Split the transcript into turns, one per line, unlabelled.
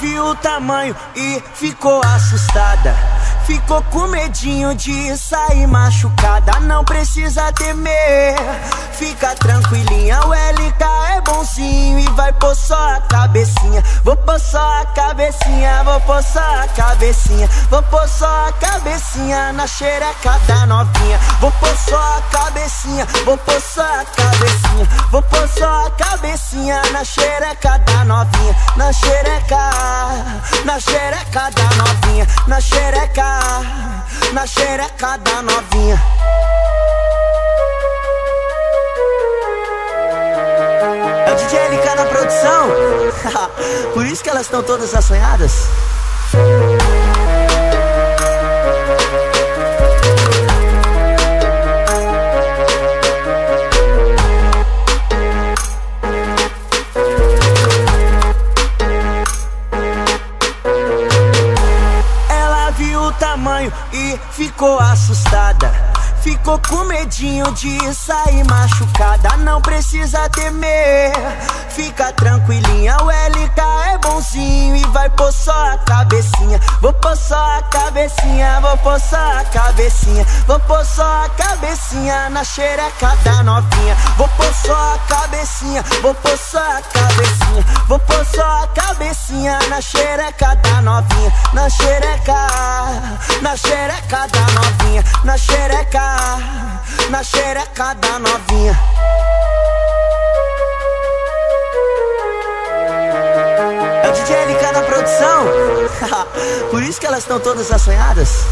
Viu o tamanho e ficou assustada. Ficou com medinho de sair machucada. Não precisa temer, fica tranquilinha. O LK é bonzinho e vai pôr só a cabecinha. Vou pôr só a cabecinha, vou pôr só a cabecinha. Vou pôr só a cabecinha na xereca da novinha. Vou pôr só a cabecinha, vou pôr só a cabecinha. Vou pôr só a cabecinha na xereca da novinha. Na xereca, na xereca da novinha. Na xereca na xereca da novinha. É o DJ LK na produção. Por isso que elas estão todas assanhadas. Tamanho e ficou assustada. Ficou com medinho de sair machucada. Não precisa temer, fica tranquilinha. O LK é bonzinho e vai pôr só a cabecinha. Vou pôr só a cabecinha, vou pôr só a cabecinha. Vou pôr só a cabecinha na xereca da novinha. Vou pôr só a cabecinha, vou pôr só a cabecinha. Vou pôr só a cabecinha na xereca da novinha. Na xereca, na xereca da novinha. Na xereca na xereca da novinha. É o DJ LK na produção. Por isso que elas estão todas assanhadas.